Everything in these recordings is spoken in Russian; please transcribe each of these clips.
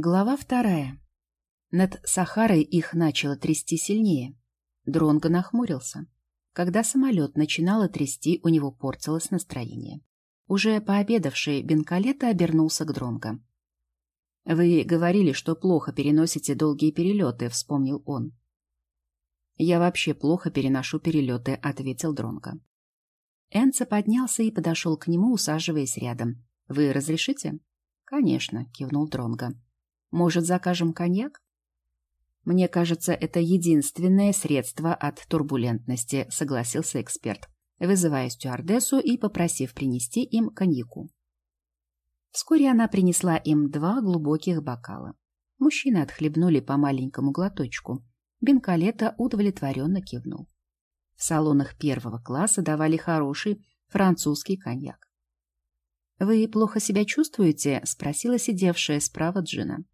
Глава вторая. Над Сахарой их начало трясти сильнее. Дронго нахмурился. Когда самолет начинало трясти, у него портилось настроение. Уже пообедавший Бенкалета обернулся к Дронго. «Вы говорили, что плохо переносите долгие перелеты», — вспомнил он. «Я вообще плохо переношу перелеты», — ответил Дронго. Энца поднялся и подошел к нему, усаживаясь рядом. «Вы разрешите?» «Конечно», — кивнул Дронго. Может, закажем коньяк? Мне кажется, это единственное средство от турбулентности, согласился эксперт, вызывая стюардессу и попросив принести им коньяку. Вскоре она принесла им два глубоких бокала. Мужчины отхлебнули по маленькому глоточку. Бенкалета удовлетворенно кивнул. В салонах первого класса давали хороший французский коньяк. «Вы плохо себя чувствуете?» — спросила сидевшая справа Джина.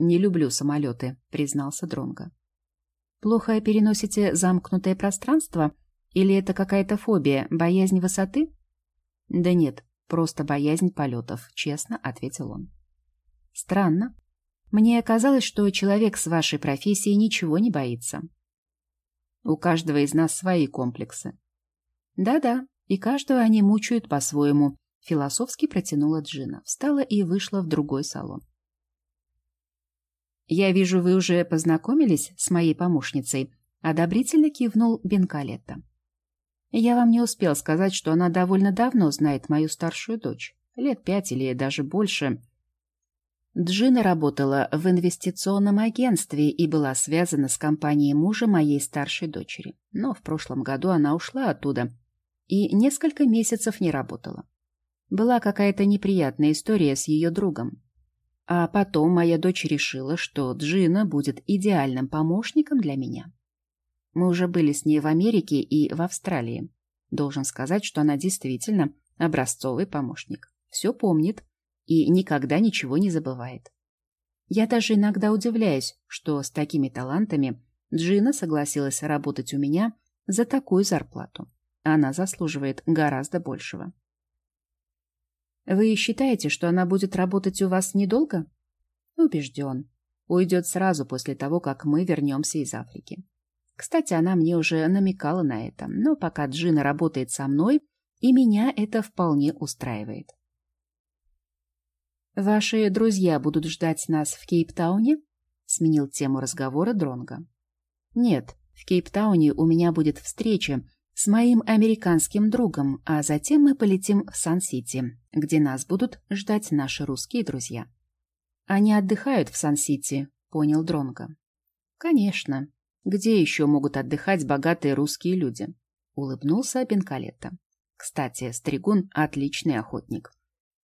«Не люблю самолеты», — признался Дронго. «Плохо переносите замкнутое пространство? Или это какая-то фобия, боязнь высоты?» «Да нет, просто боязнь полетов», — честно ответил он. «Странно. Мне казалось, что человек с вашей профессией ничего не боится». «У каждого из нас свои комплексы». «Да-да, и каждого они мучают по-своему», — философски протянула Джина, встала и вышла в другой салон. «Я вижу, вы уже познакомились с моей помощницей», — одобрительно кивнул Бенкалетта. «Я вам не успел сказать, что она довольно давно знает мою старшую дочь. Лет пять или даже больше». Джина работала в инвестиционном агентстве и была связана с компанией мужа моей старшей дочери. Но в прошлом году она ушла оттуда и несколько месяцев не работала. Была какая-то неприятная история с ее другом. А потом моя дочь решила, что Джина будет идеальным помощником для меня. Мы уже были с ней в Америке и в Австралии. Должен сказать, что она действительно образцовый помощник. Все помнит и никогда ничего не забывает. Я даже иногда удивляюсь, что с такими талантами Джина согласилась работать у меня за такую зарплату. Она заслуживает гораздо большего. Вы считаете, что она будет работать у вас недолго? Убежден. Уйдет сразу после того, как мы вернемся из Африки. Кстати, она мне уже намекала на это, но пока Джина работает со мной, и меня это вполне устраивает. «Ваши друзья будут ждать нас в Кейптауне?» — сменил тему разговора Дронга. «Нет, в Кейптауне у меня будет встреча с моим американским другом, а затем мы полетим в Сан-Сити, где нас будут ждать наши русские друзья. Они отдыхают в Сан-Сити, понял Дронго. Конечно. Где еще могут отдыхать богатые русские люди? Улыбнулся Бенкалетто. Кстати, Стригун — отличный охотник.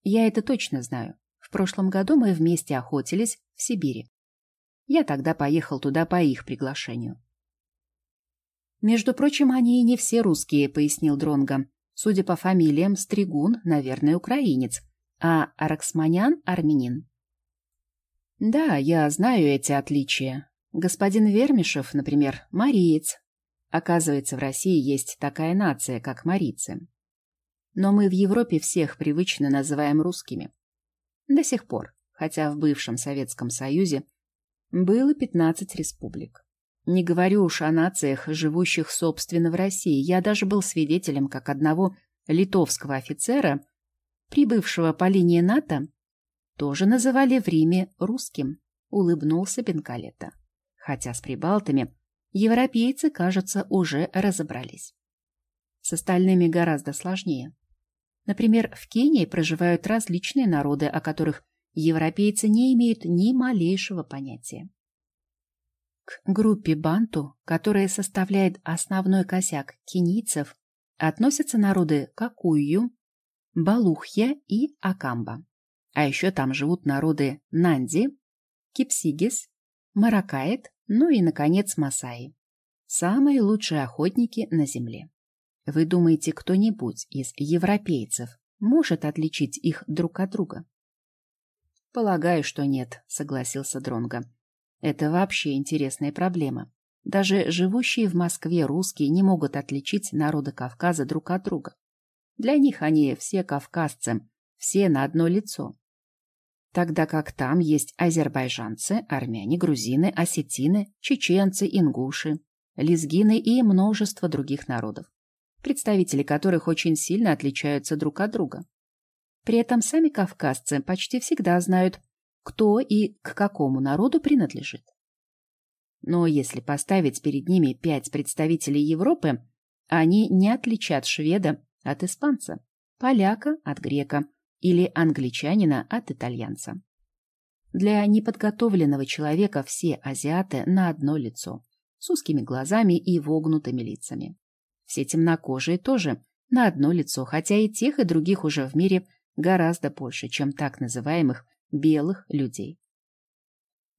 Я это точно знаю. В прошлом году мы вместе охотились в Сибири. Я тогда поехал туда по их приглашению. «Между прочим, они и не все русские», — пояснил Дронго. «Судя по фамилиям, Стригун, наверное, украинец, а Араксманян — армянин». «Да, я знаю эти отличия. Господин Вермишев, например, мариец. Оказывается, в России есть такая нация, как марийцы. Но мы в Европе всех привычно называем русскими. До сих пор, хотя в бывшем Советском Союзе было 15 республик. Не говорю уж о нациях, живущих собственно в России. Я даже был свидетелем, как одного литовского офицера, прибывшего по линии НАТО, тоже называли в Риме русским, улыбнулся Бенкалета. Хотя с прибалтами европейцы, кажется, уже разобрались. С остальными гораздо сложнее. Например, в Кении проживают различные народы, о которых европейцы не имеют ни малейшего понятия. К группе банту, которая составляет основной косяк кенийцев, относятся народы Какую, Балухья и Акамба. А еще там живут народы Нанди, Кипсигис, Маракает, ну и, наконец, Масаи. Самые лучшие охотники на Земле. Вы думаете, кто-нибудь из европейцев может отличить их друг от друга? Полагаю, что нет, согласился Дронга. Это вообще интересная проблема. Даже живущие в Москве русские не могут отличить народы Кавказа друг от друга. Для них они все кавказцы, все на одно лицо. Тогда как там есть азербайджанцы, армяне, грузины, осетины, чеченцы, ингуши, лезгины и множество других народов, представители которых очень сильно отличаются друг от друга. При этом сами кавказцы почти всегда знают, кто и к какому народу принадлежит. Но если поставить перед ними пять представителей Европы, они не отличат шведа от испанца, поляка от грека или англичанина от итальянца. Для неподготовленного человека все азиаты на одно лицо, с узкими глазами и вогнутыми лицами. Все темнокожие тоже на одно лицо, хотя и тех, и других уже в мире гораздо больше, чем так называемых белых людей.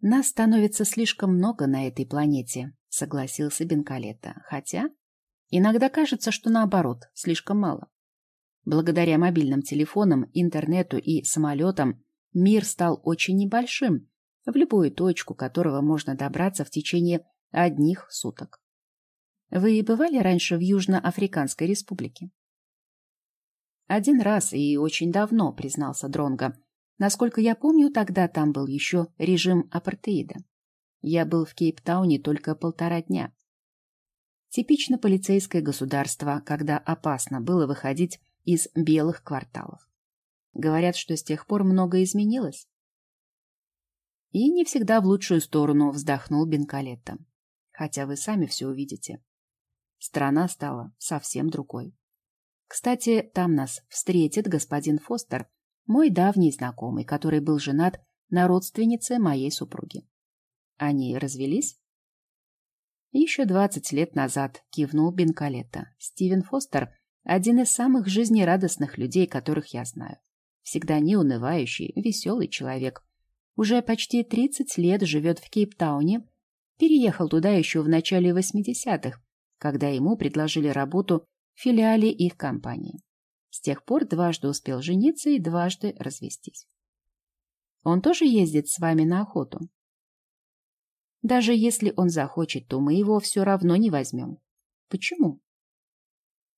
Нас становится слишком много на этой планете, согласился Бенкалета, хотя иногда кажется, что наоборот, слишком мало. Благодаря мобильным телефонам, интернету и самолетам мир стал очень небольшим, в любую точку которого можно добраться в течение одних суток. Вы бывали раньше в Южноафриканской республике? Один раз и очень давно, признался Дронга. Насколько я помню, тогда там был еще режим апартеида. Я был в Кейптауне только полтора дня. Типично полицейское государство, когда опасно было выходить из белых кварталов. Говорят, что с тех пор многое изменилось. И не всегда в лучшую сторону вздохнул Бенкалетто. Хотя вы сами все увидите. Страна стала совсем другой. Кстати, там нас встретит господин Фостер, мой давний знакомый, который был женат на родственнице моей супруги. Они развелись? Еще двадцать лет назад кивнул Бенкалетто. Стивен Фостер — один из самых жизнерадостных людей, которых я знаю. Всегда неунывающий, веселый человек. Уже почти тридцать лет живет в Кейптауне. Переехал туда еще в начале восьмидесятых, когда ему предложили работу в филиале их компании. С тех пор дважды успел жениться и дважды развестись. Он тоже ездит с вами на охоту? Даже если он захочет, то мы его все равно не возьмем. Почему?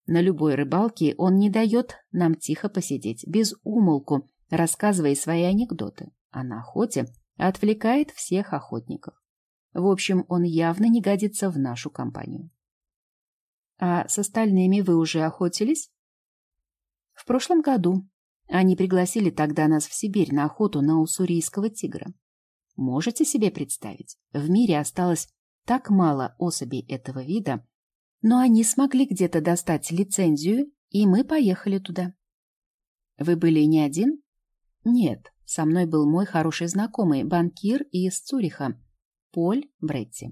На любой рыбалке он не дает нам тихо посидеть, без умолку, рассказывая свои анекдоты, а на охоте отвлекает всех охотников. В общем, он явно не годится в нашу компанию. А с остальными вы уже охотились? В прошлом году. Они пригласили тогда нас в Сибирь на охоту на уссурийского тигра. Можете себе представить, в мире осталось так мало особей этого вида, но они смогли где-то достать лицензию, и мы поехали туда. Вы были не один? Нет, со мной был мой хороший знакомый, банкир из Цюриха, Поль Бретти.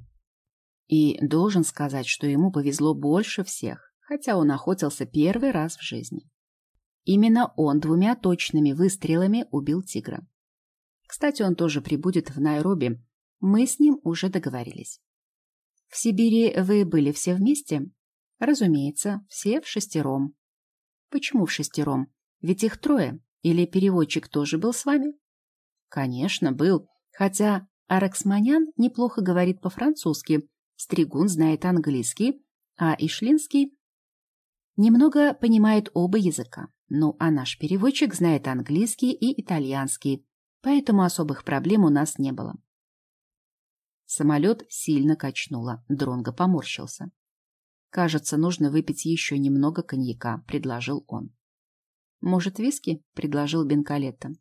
И должен сказать, что ему повезло больше всех, хотя он охотился первый раз в жизни. Именно он двумя точными выстрелами убил тигра. Кстати, он тоже прибудет в Найроби. Мы с ним уже договорились. В Сибири вы были все вместе? Разумеется, все в шестером. Почему в шестером? Ведь их трое. Или переводчик тоже был с вами? Конечно, был. Хотя Араксманян неплохо говорит по-французски, Стригун знает английский, а Ишлинский немного понимает оба языка. Ну, а наш переводчик знает английский и итальянский, поэтому особых проблем у нас не было. Самолет сильно качнуло, Дронго поморщился. «Кажется, нужно выпить еще немного коньяка», — предложил он. «Может, виски?» — предложил Бенкалетто.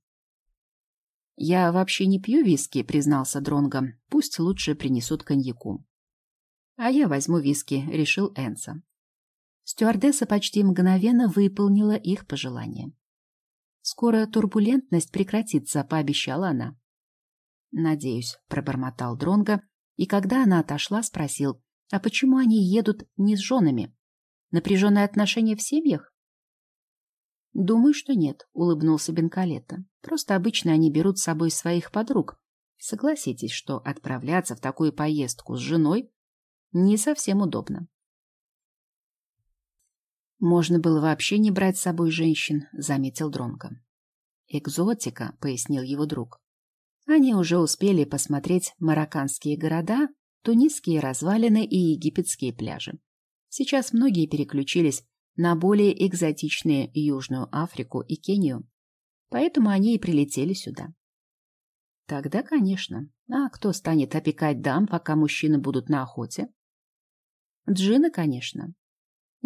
«Я вообще не пью виски», — признался Дронго. «Пусть лучше принесут коньяку». «А я возьму виски», — решил Энса. Стюардесса почти мгновенно выполнила их пожелание. «Скоро турбулентность прекратится», — пообещала она. «Надеюсь», — пробормотал Дронго, и когда она отошла, спросил, «А почему они едут не с женами? Напряженные отношения в семьях?» «Думаю, что нет», — улыбнулся Бенкалетто. «Просто обычно они берут с собой своих подруг. Согласитесь, что отправляться в такую поездку с женой не совсем удобно. Можно было вообще не брать с собой женщин, заметил Дронко. Экзотика, пояснил его друг. Они уже успели посмотреть марокканские города, тунисские развалины и египетские пляжи. Сейчас многие переключились на более экзотичные Южную Африку и Кению, поэтому они и прилетели сюда. Тогда, конечно. А кто станет опекать дам, пока мужчины будут на охоте? Джина, конечно.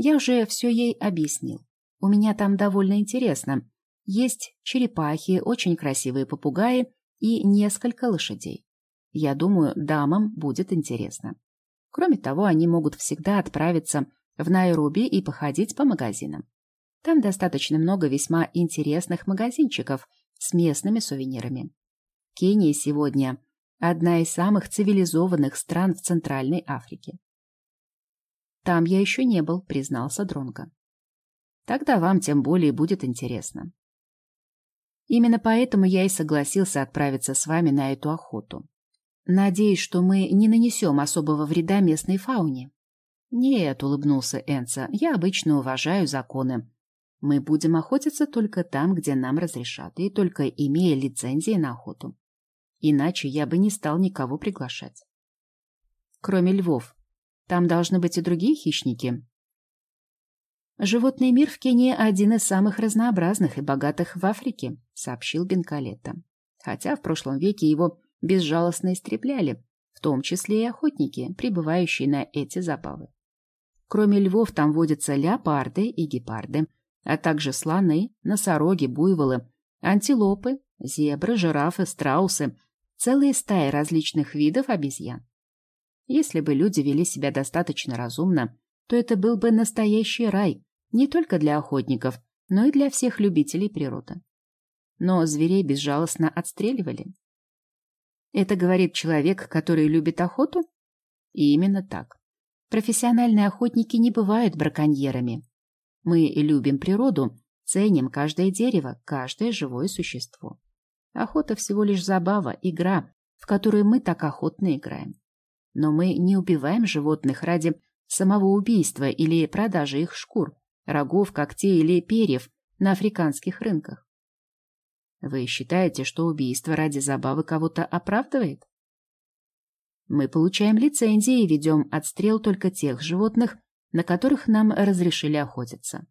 Я уже все ей объяснил. У меня там довольно интересно. Есть черепахи, очень красивые попугаи и несколько лошадей. Я думаю, дамам будет интересно. Кроме того, они могут всегда отправиться в Найроби и походить по магазинам. Там достаточно много весьма интересных магазинчиков с местными сувенирами. Кения сегодня одна из самых цивилизованных стран в Центральной Африке. Там я еще не был, признался Дронго. Тогда вам тем более будет интересно. Именно поэтому я и согласился отправиться с вами на эту охоту. Надеюсь, что мы не нанесем особого вреда местной фауне. Нет, улыбнулся Энца, я обычно уважаю законы. Мы будем охотиться только там, где нам разрешат, и только имея лицензии на охоту. Иначе я бы не стал никого приглашать. Кроме львов, там должны быть и другие хищники. Животный мир в Кении один из самых разнообразных и богатых в Африке, сообщил Бенкалетто. Хотя в прошлом веке его безжалостно истребляли, в том числе и охотники, прибывающие на эти забавы. Кроме львов там водятся леопарды и гепарды, а также слоны, носороги, буйволы, антилопы, зебры, жирафы, страусы, целые стаи различных видов обезьян. Если бы люди вели себя достаточно разумно, то это был бы настоящий рай не только для охотников, но и для всех любителей природы. Но зверей безжалостно отстреливали. Это говорит человек, который любит охоту? И именно так. Профессиональные охотники не бывают браконьерами. Мы любим природу, ценим каждое дерево, каждое живое существо. Охота всего лишь забава, игра, в которую мы так охотно играем. Но мы не убиваем животных ради самого убийства или продажи их шкур, рогов, когтей или перьев на африканских рынках. Вы считаете, что убийство ради забавы кого-то оправдывает? Мы получаем лицензии и ведем отстрел только тех животных, на которых нам разрешили охотиться.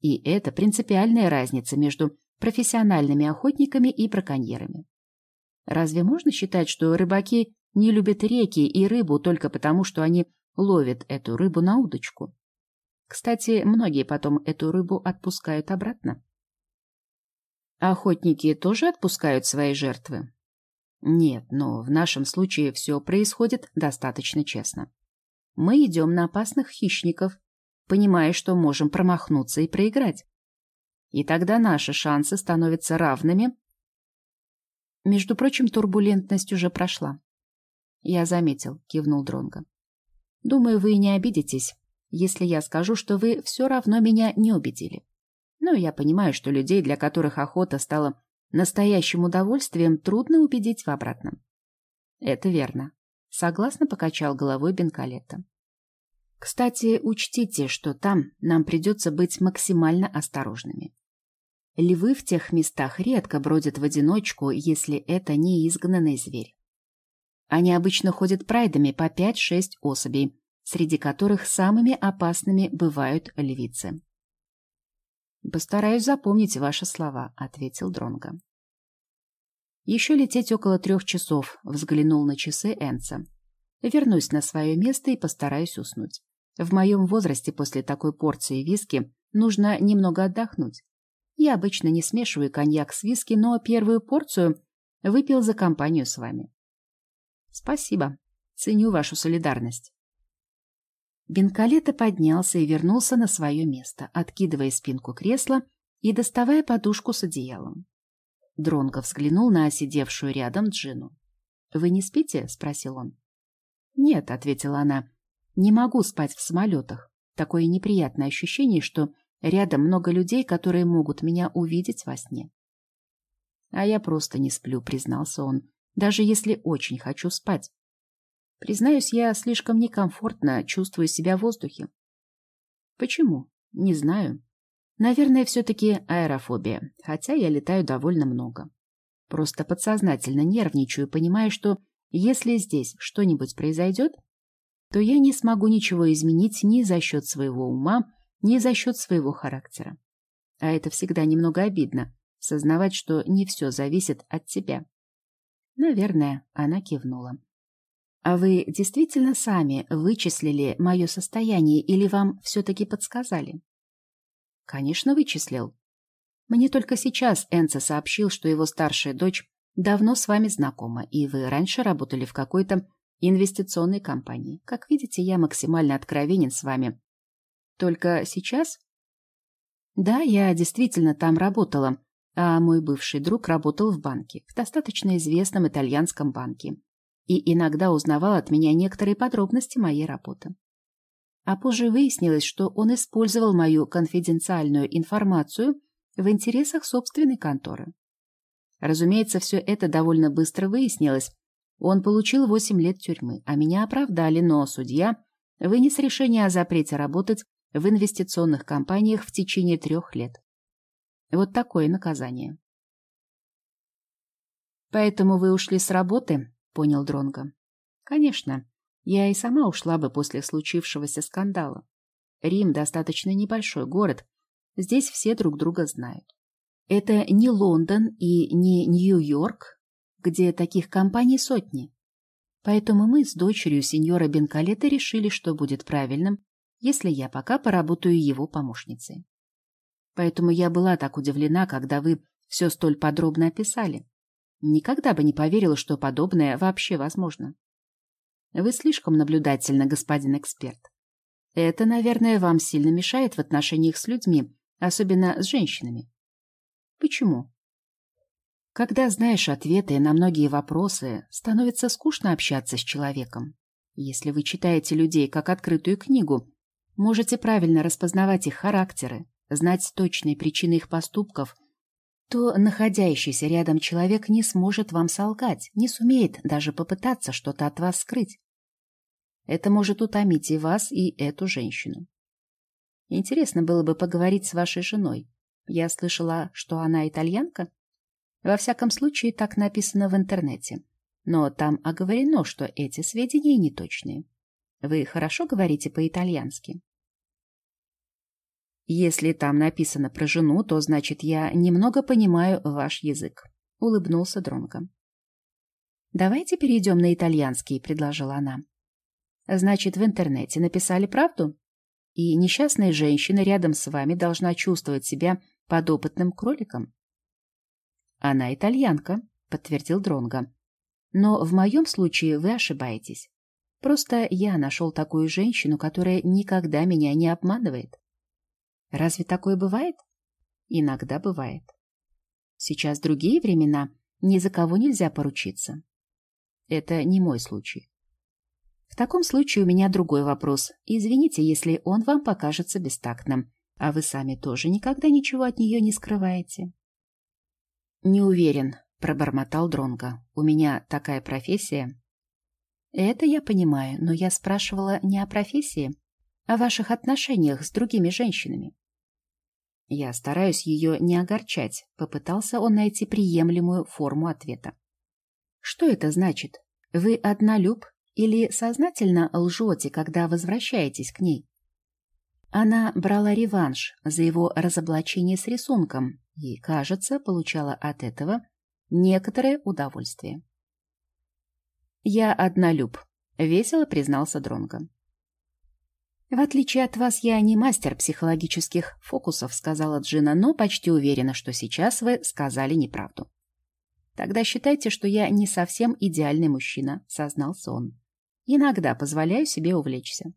И это принципиальная разница между профессиональными охотниками и браконьерами. Разве можно считать, что рыбаки не любят реки и рыбу только потому, что они ловят эту рыбу на удочку. Кстати, многие потом эту рыбу отпускают обратно. Охотники тоже отпускают свои жертвы? Нет, но в нашем случае все происходит достаточно честно. Мы идем на опасных хищников, понимая, что можем промахнуться и проиграть. И тогда наши шансы становятся равными. Между прочим, турбулентность уже прошла. Я заметил, кивнул Дронго. Думаю, вы не обидитесь, если я скажу, что вы все равно меня не убедили. Но я понимаю, что людей, для которых охота стала настоящим удовольствием, трудно убедить в обратном. Это верно. Согласно покачал головой Бенкалетта. Кстати, учтите, что там нам придется быть максимально осторожными. Львы в тех местах редко бродят в одиночку, если это не изгнанный зверь. Они обычно ходят прайдами по 5-6 особей, среди которых самыми опасными бывают львицы. «Постараюсь запомнить ваши слова», — ответил Дронго. «Еще лететь около трех часов», — взглянул на часы Энца. «Вернусь на свое место и постараюсь уснуть. В моем возрасте после такой порции виски нужно немного отдохнуть. Я обычно не смешиваю коньяк с виски, но первую порцию выпил за компанию с вами. Спасибо. Ценю вашу солидарность. Бенкалета поднялся и вернулся на свое место, откидывая спинку кресла и доставая подушку с одеялом. Дронго взглянул на сидевшую рядом Джину. «Вы не спите?» — спросил он. «Нет», — ответила она. «Не могу спать в самолетах. Такое неприятное ощущение, что рядом много людей, которые могут меня увидеть во сне». «А я просто не сплю», — признался он даже если очень хочу спать. Признаюсь, я слишком некомфортно чувствую себя в воздухе. Почему? Не знаю. Наверное, все-таки аэрофобия, хотя я летаю довольно много. Просто подсознательно нервничаю, понимая, что если здесь что-нибудь произойдет, то я не смогу ничего изменить ни за счет своего ума, ни за счет своего характера. А это всегда немного обидно, сознавать, что не все зависит от тебя. Наверное, она кивнула. А вы действительно сами вычислили мое состояние или вам все-таки подсказали? Конечно, вычислил. Мне только сейчас Энце сообщил, что его старшая дочь давно с вами знакома, и вы раньше работали в какой-то инвестиционной компании. Как видите, я максимально откровенен с вами. Только сейчас? Да, я действительно там работала, а мой бывший друг работал в банке, в достаточно известном итальянском банке, и иногда узнавал от меня некоторые подробности моей работы. А позже выяснилось, что он использовал мою конфиденциальную информацию в интересах собственной конторы. Разумеется, все это довольно быстро выяснилось. Он получил 8 лет тюрьмы, а меня оправдали, но судья вынес решение о запрете работать в инвестиционных компаниях в течение трех лет. Вот такое наказание. Поэтому вы ушли с работы, понял Дронга. Конечно, я и сама ушла бы после случившегося скандала. Рим достаточно небольшой город, здесь все друг друга знают. Это не Лондон и не Нью-Йорк, где таких компаний сотни. Поэтому мы с дочерью сеньора Бенкалета решили, что будет правильным, если я пока поработаю его помощницей. Поэтому я была так удивлена, когда вы все столь подробно описали. Никогда бы не поверила, что подобное вообще возможно. Вы слишком наблюдательны, господин эксперт. Это, наверное, вам сильно мешает в отношениях с людьми, особенно с женщинами. Почему? Когда знаешь ответы на многие вопросы, становится скучно общаться с человеком. Если вы читаете людей как открытую книгу, можете правильно распознавать их характеры, знать точные причины их поступков, то находящийся рядом человек не сможет вам солгать, не сумеет даже попытаться что-то от вас скрыть. Это может утомить и вас, и эту женщину. Интересно было бы поговорить с вашей женой. Я слышала, что она итальянка. Во всяком случае, так написано в интернете. Но там оговорено, что эти сведения неточные. Вы хорошо говорите по-итальянски? Если там написано про жену, то значит, я немного понимаю ваш язык. Улыбнулся Дронго. Давайте перейдем на итальянский, предложила она. Значит, в интернете написали правду? И несчастная женщина рядом с вами должна чувствовать себя подопытным кроликом? Она итальянка, подтвердил Дронго. Но в моем случае вы ошибаетесь. Просто я нашел такую женщину, которая никогда меня не обманывает. Разве такое бывает? Иногда бывает. Сейчас другие времена, ни за кого нельзя поручиться. Это не мой случай. В таком случае у меня другой вопрос. Извините, если он вам покажется бестактным. А вы сами тоже никогда ничего от нее не скрываете. Не уверен, пробормотал Дронга. У меня такая профессия. Это я понимаю, но я спрашивала не о профессии, а о ваших отношениях с другими женщинами. Я стараюсь ее не огорчать, попытался он найти приемлемую форму ответа. Что это значит? Вы однолюб или сознательно лжете, когда возвращаетесь к ней? Она брала реванш за его разоблачение с рисунком и, кажется, получала от этого некоторое удовольствие. «Я однолюб», — весело признался Дронго. «В отличие от вас, я не мастер психологических фокусов», — сказала Джина, «но почти уверена, что сейчас вы сказали неправду». «Тогда считайте, что я не совсем идеальный мужчина», — сознался он. «Иногда позволяю себе увлечься».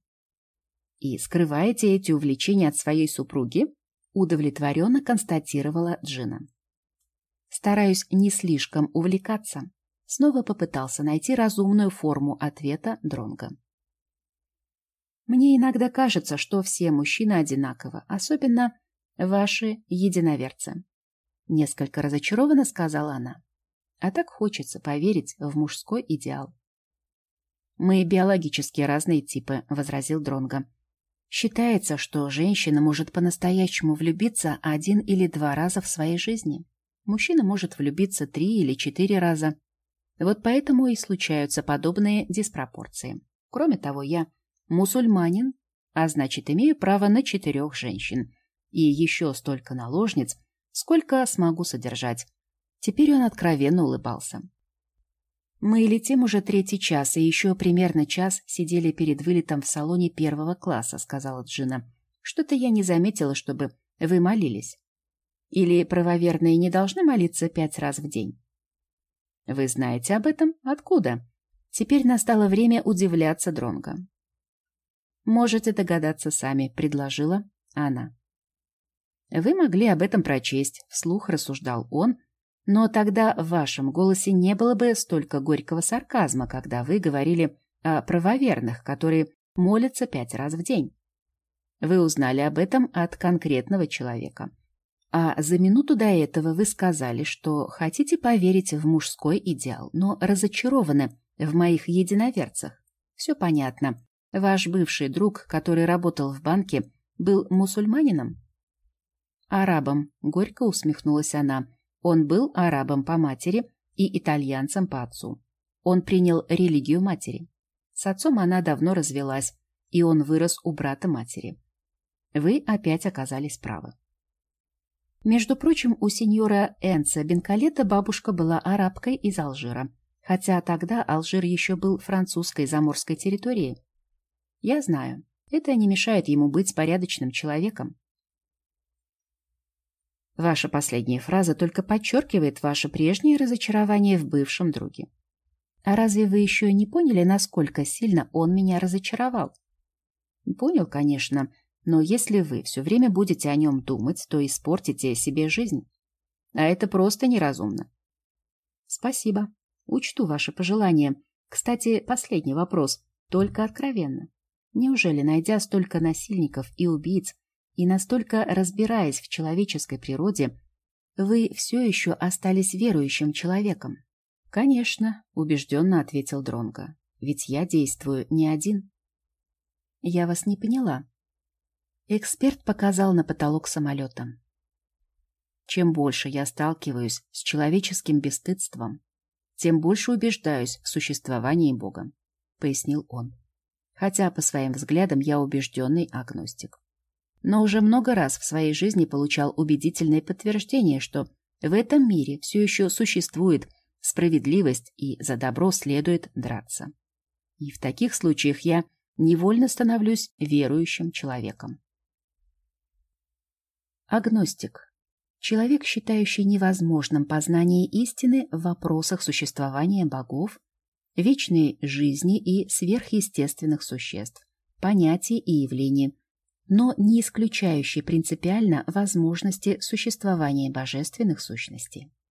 «И скрываете эти увлечения от своей супруги?» — удовлетворенно констатировала Джина. «Стараюсь не слишком увлекаться», — снова попытался найти разумную форму ответа Дронга. Мне иногда кажется, что все мужчины одинаковы, особенно ваши единоверцы. Несколько разочарованно сказала она. А так хочется поверить в мужской идеал. Мы биологически разные типы, возразил Дронго. Считается, что женщина может по-настоящему влюбиться один или два раза в своей жизни. Мужчина может влюбиться три или четыре раза. Вот поэтому и случаются подобные диспропорции. Кроме того, я мусульманин, а значит, имею право на четырех женщин и еще столько наложниц, сколько смогу содержать. Теперь он откровенно улыбался. Мы летим уже третий час, и еще примерно час сидели перед вылетом в салоне первого класса, сказала Джина. Что-то я не заметила, чтобы вы молились. Или правоверные не должны молиться пять раз в день? Вы знаете об этом? Откуда? Теперь настало время удивляться Дронго. Можете догадаться сами, предложила она. Вы могли об этом прочесть, вслух рассуждал он, но тогда в вашем голосе не было бы столько горького сарказма, когда вы говорили о правоверных, которые молятся пять раз в день. Вы узнали об этом от конкретного человека. А за минуту до этого вы сказали, что хотите поверить в мужской идеал, но разочарованы в моих единоверцах. Все понятно. Ваш бывший друг, который работал в банке, был мусульманином? Арабом, горько усмехнулась она. Он был арабом по матери и итальянцем по отцу. Он принял религию матери. С отцом она давно развелась, и он вырос у брата матери. Вы опять оказались правы. Между прочим, у сеньора Энца Бенкалета бабушка была арабкой из Алжира, хотя тогда Алжир еще был французской заморской территорией. Я знаю, это не мешает ему быть порядочным человеком. Ваша последняя фраза только подчеркивает ваше прежнее разочарование в бывшем друге. А разве вы еще не поняли, насколько сильно он меня разочаровал? Понял, конечно, но если вы все время будете о нем думать, то испортите себе жизнь. А это просто неразумно. Спасибо. Учту ваши пожелания. Кстати, последний вопрос, только откровенно. Неужели, найдя столько насильников и убийц, и настолько разбираясь в человеческой природе, вы все еще остались верующим человеком. Конечно, убежденно ответил Дронго. Ведь я действую не один. Я вас не поняла. Эксперт показал на потолок самолета. Чем больше я сталкиваюсь с человеческим бесстыдством, тем больше убеждаюсь в существовании Бога, пояснил он. Хотя по своим взглядам я убежденный агностик но уже много раз в своей жизни получал убедительное подтверждение, что в этом мире все еще существует справедливость и за добро следует драться. И в таких случаях я невольно становлюсь верующим человеком. Агностик. Человек, считающий невозможным познание истины в вопросах существования богов, вечной жизни и сверхъестественных существ, понятий и явлений, но не исключающий принципиально возможности существования божественных сущностей.